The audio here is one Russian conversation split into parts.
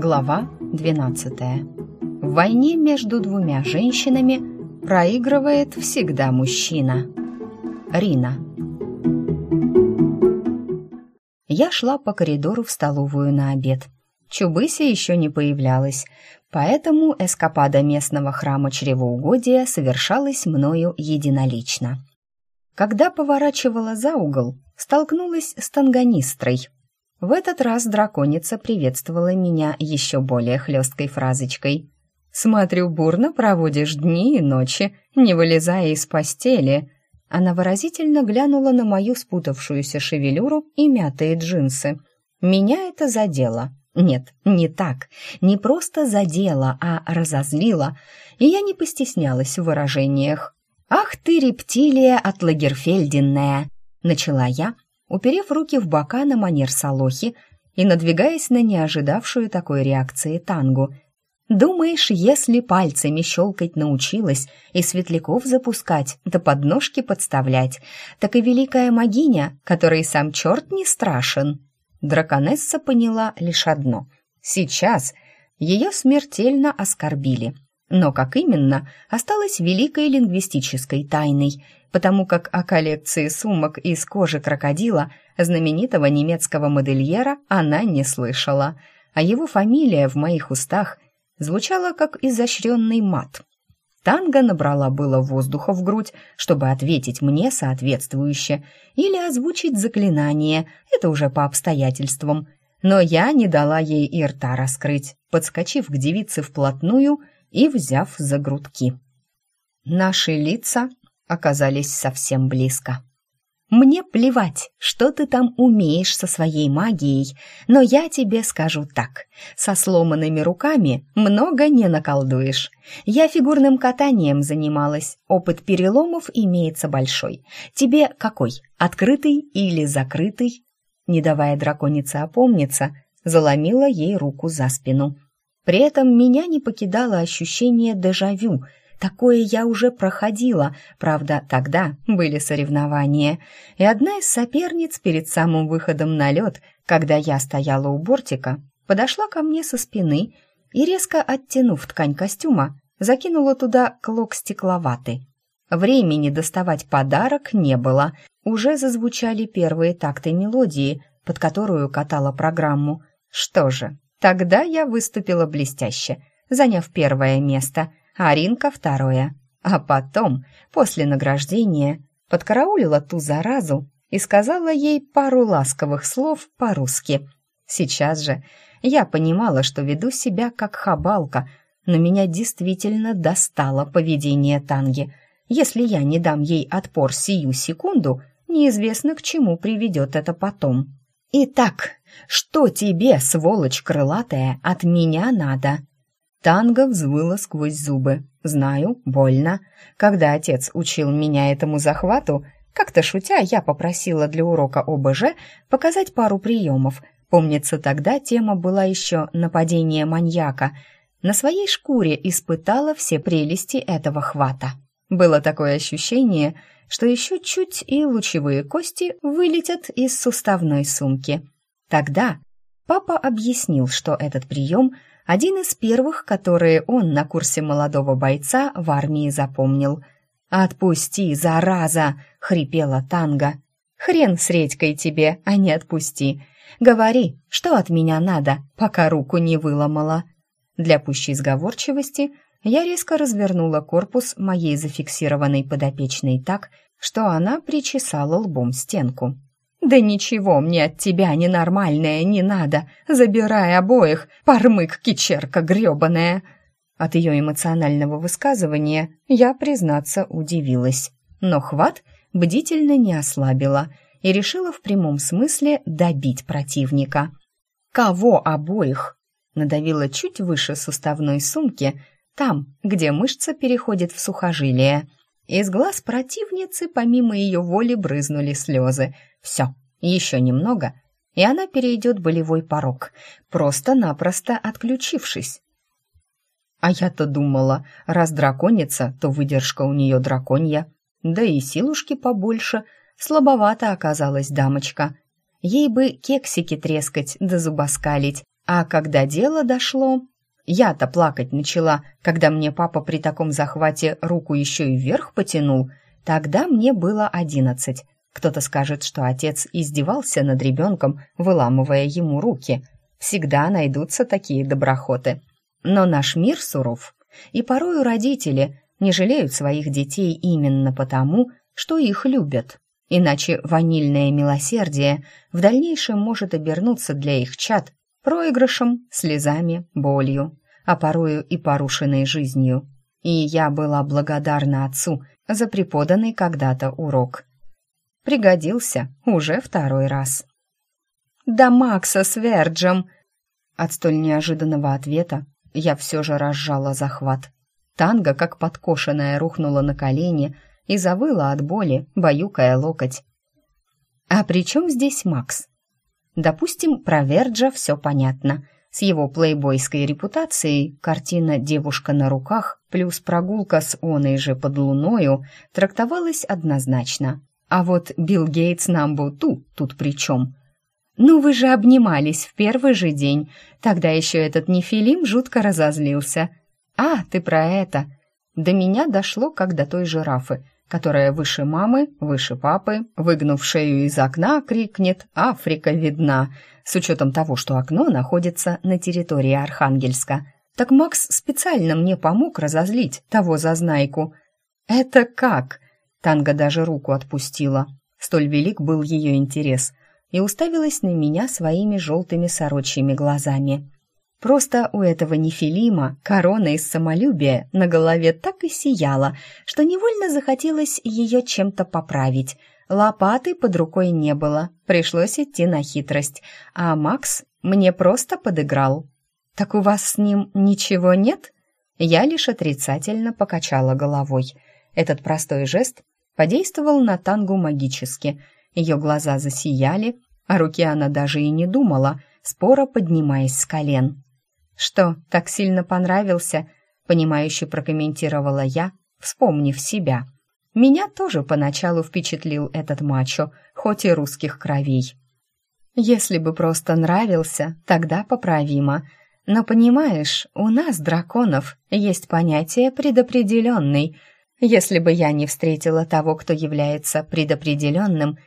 Глава 12. В войне между двумя женщинами проигрывает всегда мужчина. Рина. Я шла по коридору в столовую на обед. Чубыся еще не появлялась, поэтому эскапада местного храма чревоугодия совершалась мною единолично. Когда поворачивала за угол, столкнулась с танганистрой. В этот раз драконица приветствовала меня еще более хлесткой фразочкой. «Смотрю, бурно проводишь дни и ночи, не вылезая из постели». Она выразительно глянула на мою спутавшуюся шевелюру и мятые джинсы. Меня это задело. Нет, не так. Не просто задело, а разозлило. И я не постеснялась в выражениях. «Ах ты, рептилия от Лагерфельденная!» — начала я, уперев руки в бока на манер Солохи и надвигаясь на неожидавшую такой реакции тангу. «Думаешь, если пальцами щелкать научилась и светляков запускать, да подножки подставлять, так и великая могиня, которой сам черт не страшен?» Драконесса поняла лишь одно. Сейчас ее смертельно оскорбили — но как именно, осталось великой лингвистической тайной, потому как о коллекции сумок из кожи крокодила знаменитого немецкого модельера она не слышала, а его фамилия в моих устах звучала как изощренный мат. Танго набрала было воздуха в грудь, чтобы ответить мне соответствующе, или озвучить заклинание, это уже по обстоятельствам. Но я не дала ей и рта раскрыть, подскочив к девице вплотную — и взяв за грудки. Наши лица оказались совсем близко. «Мне плевать, что ты там умеешь со своей магией, но я тебе скажу так. Со сломанными руками много не наколдуешь. Я фигурным катанием занималась, опыт переломов имеется большой. Тебе какой, открытый или закрытый?» Не давая драконице опомниться, заломила ей руку за спину. При этом меня не покидало ощущение дежавю. Такое я уже проходила, правда, тогда были соревнования. И одна из соперниц перед самым выходом на лед, когда я стояла у бортика, подошла ко мне со спины и, резко оттянув ткань костюма, закинула туда клок стекловаты. Времени доставать подарок не было. Уже зазвучали первые такты мелодии, под которую катала программу. Что же, Тогда я выступила блестяще, заняв первое место, а Ринка второе. А потом, после награждения, подкараулила ту заразу и сказала ей пару ласковых слов по-русски. Сейчас же я понимала, что веду себя как хабалка, но меня действительно достало поведение Танги. Если я не дам ей отпор сию секунду, неизвестно, к чему приведет это потом. «Итак, что тебе, сволочь крылатая, от меня надо?» Танго взвыла сквозь зубы. «Знаю, больно. Когда отец учил меня этому захвату, как-то шутя, я попросила для урока ОБЖ показать пару приемов. Помнится, тогда тема была еще «нападение маньяка». На своей шкуре испытала все прелести этого хвата. Было такое ощущение, что еще чуть и лучевые кости вылетят из суставной сумки. Тогда папа объяснил, что этот прием – один из первых, которые он на курсе молодого бойца в армии запомнил. «Отпусти, зараза!» — хрипела Танга. «Хрен с редькой тебе, а не отпусти. Говори, что от меня надо, пока руку не выломала». Для пущей сговорчивости – я резко развернула корпус моей зафиксированной подопечной так, что она причесала лбом стенку. «Да ничего мне от тебя ненормальное не надо! Забирай обоих, пармык кичерка грёбаная!» От ее эмоционального высказывания я, признаться, удивилась. Но хват бдительно не ослабила и решила в прямом смысле добить противника. «Кого обоих?» Надавила чуть выше суставной сумки, там, где мышца переходит в сухожилие. Из глаз противницы помимо ее воли брызнули слезы. Все, еще немного, и она перейдет болевой порог, просто-напросто отключившись. А я-то думала, раз драконица, то выдержка у нее драконья. Да и силушки побольше. Слабовато оказалась дамочка. Ей бы кексики трескать да зубоскалить, А когда дело дошло, я-то плакать начала, когда мне папа при таком захвате руку еще и вверх потянул. Тогда мне было одиннадцать. Кто-то скажет, что отец издевался над ребенком, выламывая ему руки. Всегда найдутся такие доброхоты. Но наш мир суров, и порою родители не жалеют своих детей именно потому, что их любят. Иначе ванильное милосердие в дальнейшем может обернуться для их чад проигрышем, слезами, болью, а порою и порушенной жизнью. И я была благодарна отцу за преподанный когда-то урок. Пригодился уже второй раз. «Да Макса с Верджем!» От столь неожиданного ответа я все же разжала захват. Танго, как подкошенная, рухнула на колени и завыла от боли, баюкая локоть. «А при чем здесь Макс?» Допустим, про Верджа все понятно. С его плейбойской репутацией картина «Девушка на руках» плюс прогулка с оной же под луною трактовалась однозначно. А вот Билл Гейтс Намбу-Ту тут при чем? «Ну вы же обнимались в первый же день. Тогда еще этот нефилим жутко разозлился. А, ты про это!» До меня дошло, как до той жирафы – которая выше мамы, выше папы, выгнув шею из окна, крикнет «Африка видна!» с учетом того, что окно находится на территории Архангельска. Так Макс специально мне помог разозлить того зазнайку. «Это как?» Танга даже руку отпустила. Столь велик был ее интерес. И уставилась на меня своими желтыми сорочьими глазами. Просто у этого нефилима корона из самолюбия на голове так и сияла, что невольно захотелось ее чем-то поправить. Лопаты под рукой не было, пришлось идти на хитрость, а Макс мне просто подыграл. «Так у вас с ним ничего нет?» Я лишь отрицательно покачала головой. Этот простой жест подействовал на Тангу магически. Ее глаза засияли, а руки она даже и не думала, споро поднимаясь с колен. «Что, так сильно понравился?» — понимающе прокомментировала я, вспомнив себя. Меня тоже поначалу впечатлил этот мачо, хоть и русских кровей. Если бы просто нравился, тогда поправимо. Но понимаешь, у нас, драконов, есть понятие «предопределенный». Если бы я не встретила того, кто является предопределенным,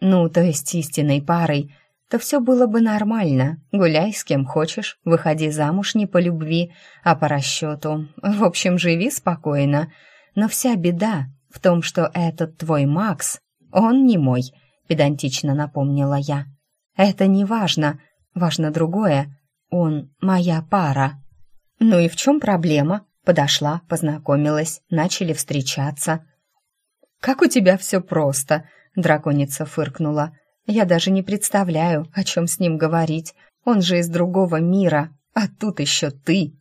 ну, то есть истинной парой, то все было бы нормально. Гуляй с кем хочешь, выходи замуж не по любви, а по расчету. В общем, живи спокойно. Но вся беда в том, что этот твой Макс, он не мой, педантично напомнила я. Это не важно, важно другое. Он моя пара. Ну и в чем проблема? Подошла, познакомилась, начали встречаться. «Как у тебя все просто!» — драконица фыркнула. Я даже не представляю, о чем с ним говорить. Он же из другого мира, а тут еще ты.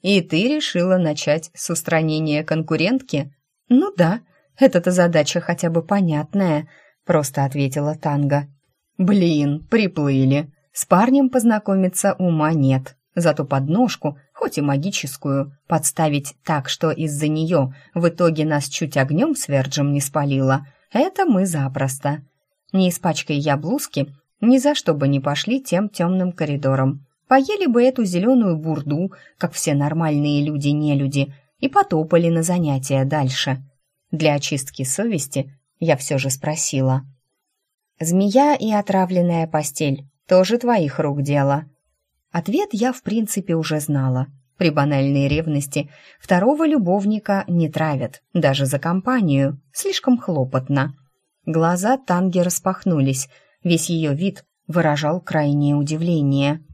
И ты решила начать с устранения конкурентки? Ну да, эта-то задача хотя бы понятная, просто ответила Танга. Блин, приплыли. С парнем познакомиться ума нет. Зато подножку, хоть и магическую, подставить так, что из-за нее в итоге нас чуть огнем с Верджем не спалило, это мы запросто. Не испачкай я блузки, ни за что бы не пошли тем темным коридором. Поели бы эту зеленую бурду, как все нормальные люди-нелюди, и потопали на занятия дальше. Для очистки совести я все же спросила. «Змея и отравленная постель — тоже твоих рук дело?» Ответ я, в принципе, уже знала. При банальной ревности второго любовника не травят, даже за компанию, слишком хлопотно. Глаза Танги распахнулись, весь ее вид выражал крайнее удивление.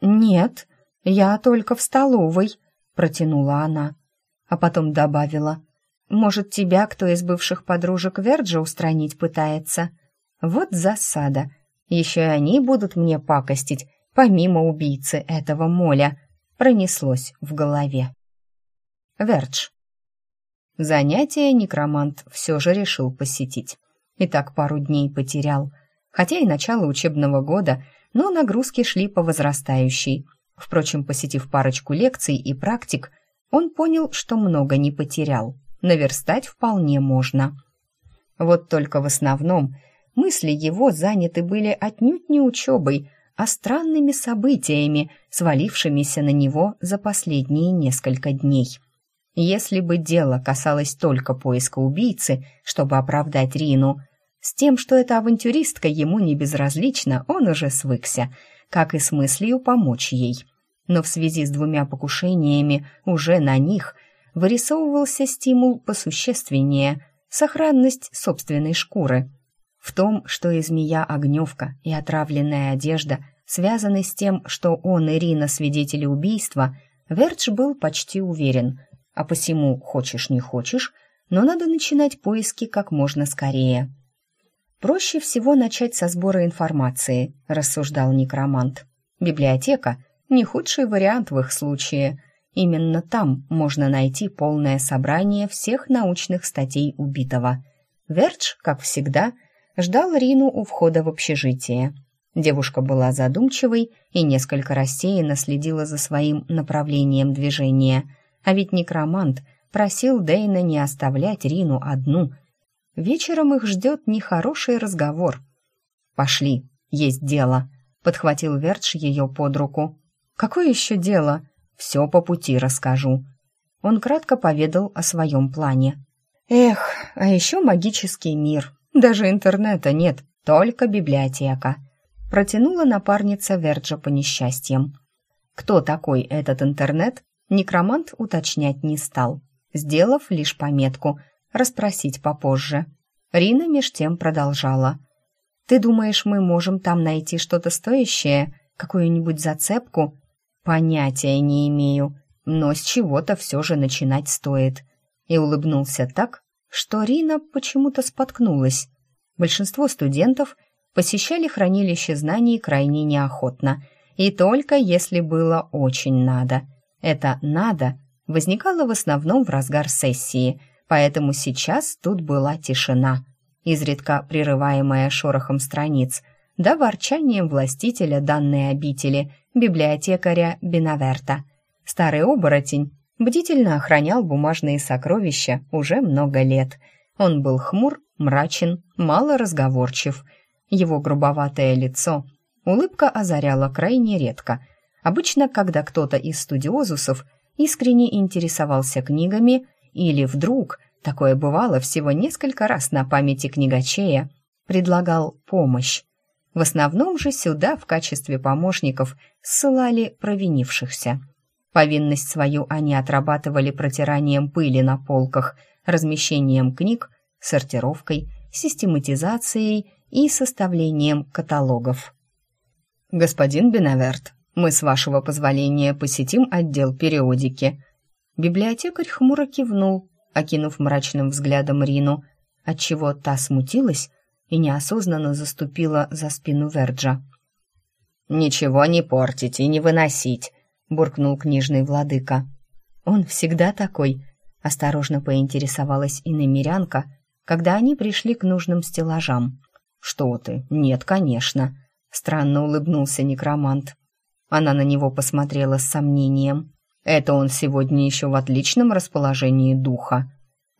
«Нет, я только в столовой», — протянула она, а потом добавила. «Может, тебя кто из бывших подружек Верджа устранить пытается? Вот засада. Еще и они будут мне пакостить, помимо убийцы этого моля», — пронеслось в голове. Вердж. Занятие некромант все же решил посетить и так пару дней потерял. Хотя и начало учебного года, но нагрузки шли по возрастающей. Впрочем, посетив парочку лекций и практик, он понял, что много не потерял. Наверстать вполне можно. Вот только в основном мысли его заняты были отнюдь не учебой, а странными событиями, свалившимися на него за последние несколько дней. Если бы дело касалось только поиска убийцы, чтобы оправдать Рину, с тем, что эта авантюристка ему не безразлична, он уже свыкся, как и с мыслью помочь ей. Но в связи с двумя покушениями уже на них вырисовывался стимул посущественнее – сохранность собственной шкуры. В том, что и змея-огневка, и отравленная одежда связаны с тем, что он и Рина свидетели убийства, Вердж был почти уверен – а посему хочешь не хочешь, но надо начинать поиски как можно скорее. Проще всего начать со сбора информации, рассуждал некромант. Библиотека не худший вариант в их случае. Именно там можно найти полное собрание всех научных статей убитого. Вердж, как всегда, ждал Рину у входа в общежитие. Девушка была задумчивой и несколько рассеянно следила за своим направлением движения – а ведь некромант просил Дейна не оставлять Рину одну. Вечером их ждет нехороший разговор. «Пошли, есть дело», — подхватил Вертш ее под руку. «Какое еще дело? Все по пути расскажу». Он кратко поведал о своем плане. «Эх, а еще магический мир. Даже интернета нет, только библиотека», — протянула напарница Верджа по несчастьям. Кто такой этот интернет, Некромант уточнять не стал, сделав лишь пометку «расспросить попозже». Рина меж тем продолжала. «Ты думаешь, мы можем там найти что-то стоящее? Какую-нибудь зацепку?» «Понятия не имею, но с чего-то все же начинать стоит». И улыбнулся так, что Рина почему-то споткнулась. Большинство студентов посещали хранилище знаний крайне неохотно, и только если было очень надо – это «надо» возникало в основном в разгар сессии, поэтому сейчас тут была тишина, изредка прерываемая шорохом страниц, да ворчанием властителя данной обители, библиотекаря Бинаверта. Старый оборотень бдительно охранял бумажные сокровища уже много лет. Он был хмур, мрачен, мало разговорчив. Его грубоватое лицо улыбка озаряла крайне редко, Обычно, когда кто-то из студиозусов искренне интересовался книгами или вдруг, такое бывало всего несколько раз на памяти книгачея, предлагал помощь. В основном же сюда в качестве помощников ссылали провинившихся. Повинность свою они отрабатывали протиранием пыли на полках, размещением книг, сортировкой, систематизацией и составлением каталогов. «Господин Бенаверт, мы, с вашего позволения, посетим отдел периодики». Библиотекарь хмуро кивнул, окинув мрачным взглядом Рину, отчего та смутилась и неосознанно заступила за спину Верджа. «Ничего не портить и не выносить», — буркнул книжный владыка. «Он всегда такой», — осторожно поинтересовалась иномерянка, когда они пришли к нужным стеллажам. «Что ты? Нет, конечно», — странно улыбнулся некромант. Она на него посмотрела с сомнением. «Это он сегодня еще в отличном расположении духа».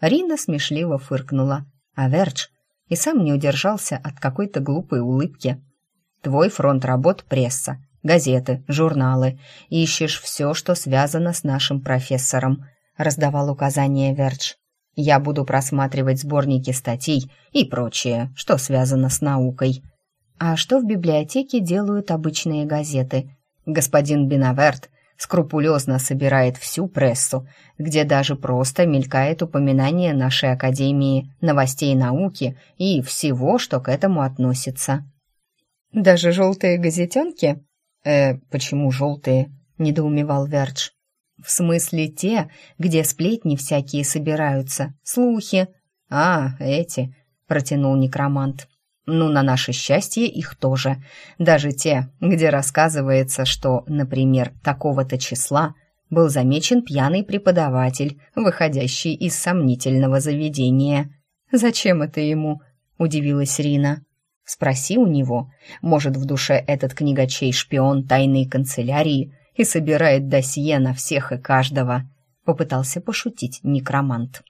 Рина смешливо фыркнула, а Вердж и сам не удержался от какой-то глупой улыбки. «Твой фронт работ — пресса, газеты, журналы. Ищешь все, что связано с нашим профессором», — раздавал указания Вердж. «Я буду просматривать сборники статей и прочее, что связано с наукой». «А что в библиотеке делают обычные газеты?» Господин Бинаверт скрупулезно собирает всю прессу, где даже просто мелькает упоминание нашей Академии новостей науки и всего, что к этому относится. «Даже желтые газетенки?» «Э, почему желтые?» — недоумевал Вердж. «В смысле те, где сплетни всякие собираются, слухи». «А, эти», — протянул некромант. Ну, на наше счастье, их тоже. Даже те, где рассказывается, что, например, такого-то числа был замечен пьяный преподаватель, выходящий из сомнительного заведения. «Зачем это ему?» — удивилась Рина. «Спроси у него. Может, в душе этот книгачей шпион тайной канцелярии и собирает досье на всех и каждого?» — попытался пошутить некромант.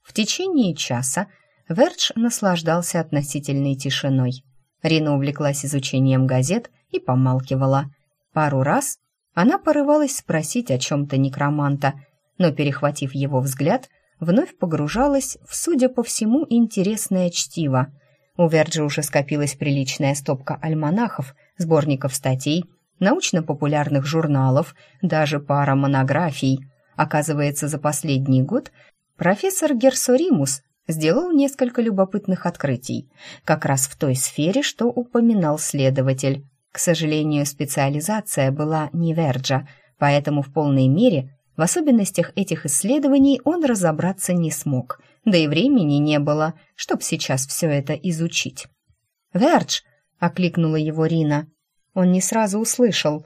В течение часа Вердж наслаждался относительной тишиной. Рина увлеклась изучением газет и помалкивала. Пару раз она порывалась спросить о чем-то некроманта, но, перехватив его взгляд, вновь погружалась в, судя по всему, интересное чтиво. У Верджи уже скопилась приличная стопка альманахов, сборников статей, научно-популярных журналов, даже пара монографий. Оказывается, за последний год профессор Герсоримус сделал несколько любопытных открытий, как раз в той сфере, что упоминал следователь. К сожалению, специализация была не Верджа, поэтому в полной мере в особенностях этих исследований он разобраться не смог, да и времени не было, чтоб сейчас все это изучить. «Вердж!» — окликнула его Рина. Он не сразу услышал,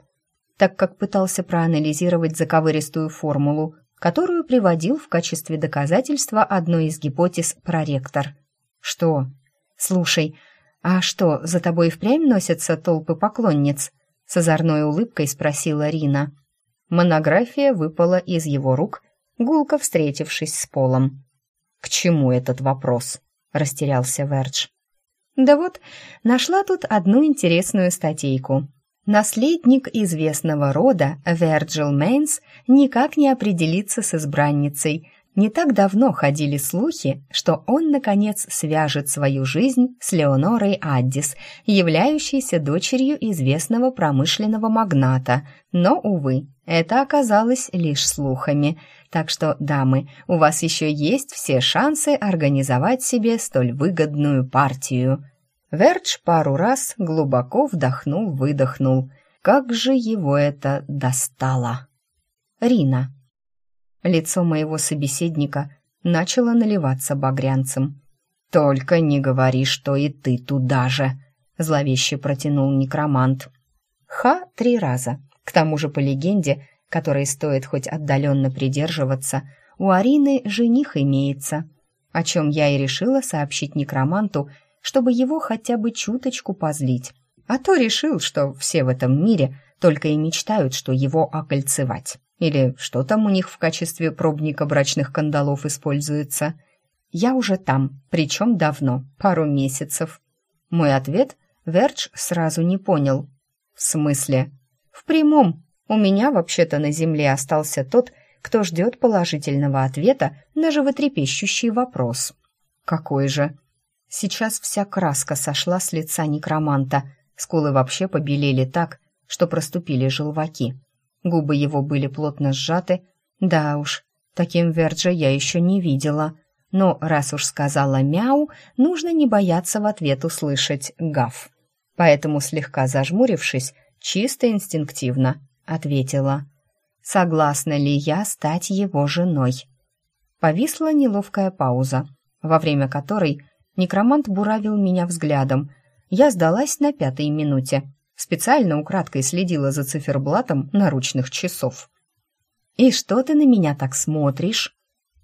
так как пытался проанализировать заковыристую формулу, которую приводил в качестве доказательства одной из гипотез проректор. «Что?» «Слушай, а что, за тобой впрямь носятся толпы поклонниц?» С озорной улыбкой спросила Рина. Монография выпала из его рук, гулко встретившись с полом. «К чему этот вопрос?» — растерялся Вердж. «Да вот, нашла тут одну интересную статейку. Наследник известного рода, Верджил Мейнс, никак не определится с избранницей. Не так давно ходили слухи, что он, наконец, свяжет свою жизнь с Леонорой Аддис, являющейся дочерью известного промышленного магната. Но, увы, это оказалось лишь слухами. Так что, дамы, у вас еще есть все шансы организовать себе столь выгодную партию. Вердж пару раз глубоко вдохнул-выдохнул. Как же его это достало! Рина. Лицо моего собеседника начало наливаться багрянцем. «Только не говори, что и ты туда же!» — зловеще протянул некромант. «Ха» три раза. К тому же, по легенде, которой стоит хоть отдаленно придерживаться, у Арины жених имеется, о чем я и решила сообщить некроманту, чтобы его хотя бы чуточку позлить. А то решил, что все в этом мире только и мечтают, что его окольцевать. Или что там у них в качестве пробника брачных кандалов используется. Я уже там, причем давно, пару месяцев. Мой ответ Вердж сразу не понял. В смысле? В прямом. У меня вообще-то на земле остался тот, кто ждет положительного ответа на животрепещущий вопрос. Какой же? Сейчас вся краска сошла с лица некроманта, скулы вообще побелели так, что проступили желваки. Губы его были плотно сжаты. Да уж, таким Верджа я еще не видела. Но раз уж сказала «мяу», нужно не бояться в ответ услышать «гав». Поэтому, слегка зажмурившись, чисто инстинктивно ответила «Согласна ли я стать его женой?» Повисла неловкая пауза, во время которой Некромант буравил меня взглядом. Я сдалась на пятой минуте. Специально украдкой следила за циферблатом наручных часов. «И что ты на меня так смотришь?»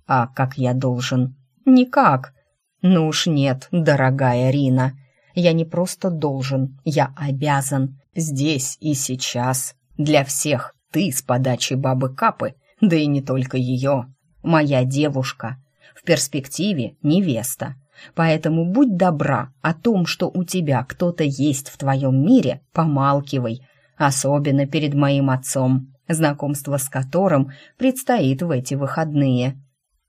«А как я должен?» «Никак». «Ну уж нет, дорогая Рина. Я не просто должен, я обязан. Здесь и сейчас. Для всех ты с подачи бабы Капы, да и не только ее. Моя девушка. В перспективе невеста. Поэтому будь добра о том, что у тебя кто-то есть в твоем мире, помалкивай, особенно перед моим отцом, знакомство с которым предстоит в эти выходные.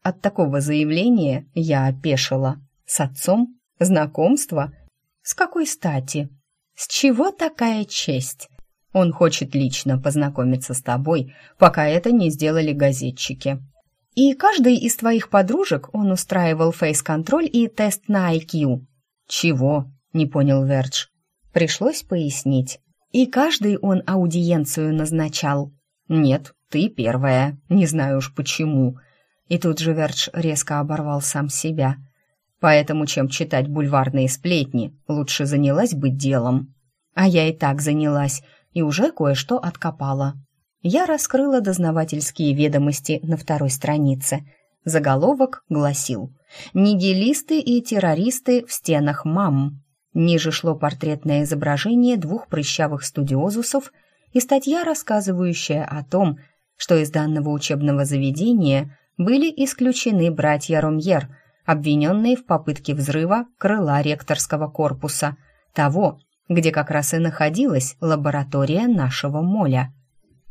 От такого заявления я опешила. С отцом? Знакомство? С какой стати? С чего такая честь? Он хочет лично познакомиться с тобой, пока это не сделали газетчики. И каждой из твоих подружек он устраивал фейс-контроль и тест на IQ. Чего? Не понял Вердж. Пришлось пояснить. И каждый он аудиенцию назначал. Нет, ты первая. Не знаю уж почему. И тут же Вердж резко оборвал сам себя. Поэтому, чем читать бульварные сплетни, лучше занялась быть делом. А я и так занялась, и уже кое-что откопала я раскрыла дознавательские ведомости на второй странице. Заголовок гласил «Нигилисты и террористы в стенах МАМ». Ниже шло портретное изображение двух прыщавых студиозусов и статья, рассказывающая о том, что из данного учебного заведения были исключены братья Ромьер, обвиненные в попытке взрыва крыла ректорского корпуса, того, где как раз и находилась лаборатория нашего моля.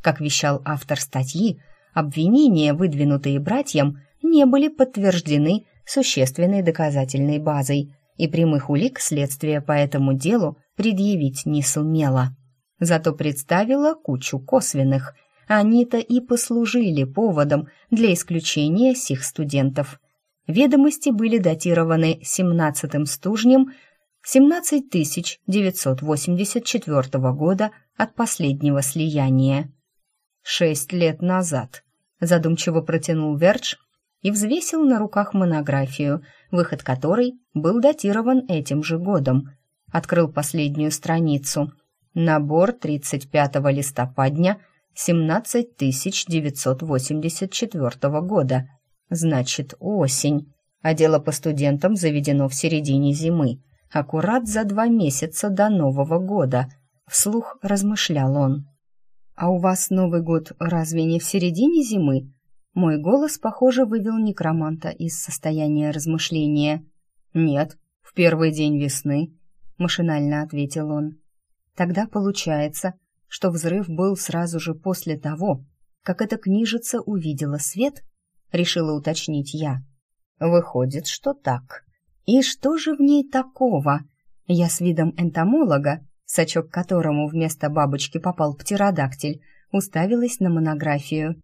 Как вещал автор статьи, обвинения, выдвинутые братьям, не были подтверждены существенной доказательной базой, и прямых улик следствие по этому делу предъявить не сумело. Зато представила кучу косвенных. Они-то и послужили поводом для исключения сих студентов. Ведомости были датированы 17 стужнем 17984 года от последнего слияния. «Шесть лет назад», — задумчиво протянул Вердж и взвесил на руках монографию, выход которой был датирован этим же годом. Открыл последнюю страницу. Набор 35 листопадня 17984 года. Значит, осень. А дело по студентам заведено в середине зимы, аккурат за два месяца до Нового года. Вслух размышлял он. «А у вас Новый год разве не в середине зимы?» Мой голос, похоже, вывел некроманта из состояния размышления. «Нет, в первый день весны», — машинально ответил он. «Тогда получается, что взрыв был сразу же после того, как эта книжица увидела свет?» — решила уточнить я. «Выходит, что так. И что же в ней такого?» Я с видом энтомолога, сачок которому вместо бабочки попал птеродактиль, уставилась на монографию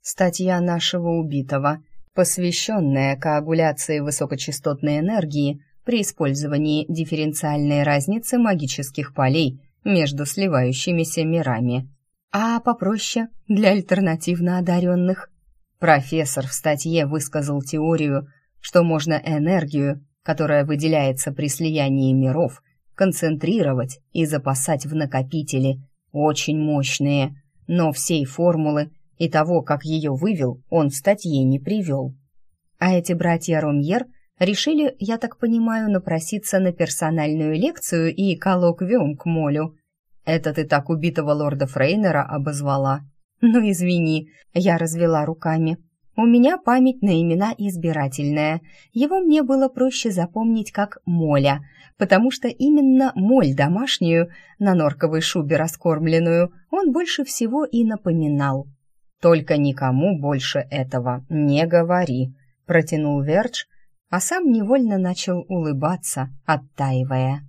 статья нашего убитого, посвященная коагуляции высокочастотной энергии при использовании дифференциальной разницы магических полей между сливающимися мирами. А попроще для альтернативно одаренных. Профессор в статье высказал теорию, что можно энергию, которая выделяется при слиянии миров, концентрировать и запасать в накопители, очень мощные, но всей формулы и того, как ее вывел, он в статье не привел. А эти братья Ромьер решили, я так понимаю, напроситься на персональную лекцию и коллоквиум к Молю. Это ты так убитого лорда Фрейнера обозвала. Ну, извини, я развела руками. У меня память на имена избирательная. Его мне было проще запомнить как Моля, потому что именно моль домашнюю, на норковой шубе раскормленную, он больше всего и напоминал. «Только никому больше этого не говори», — протянул Вердж, а сам невольно начал улыбаться, оттаивая.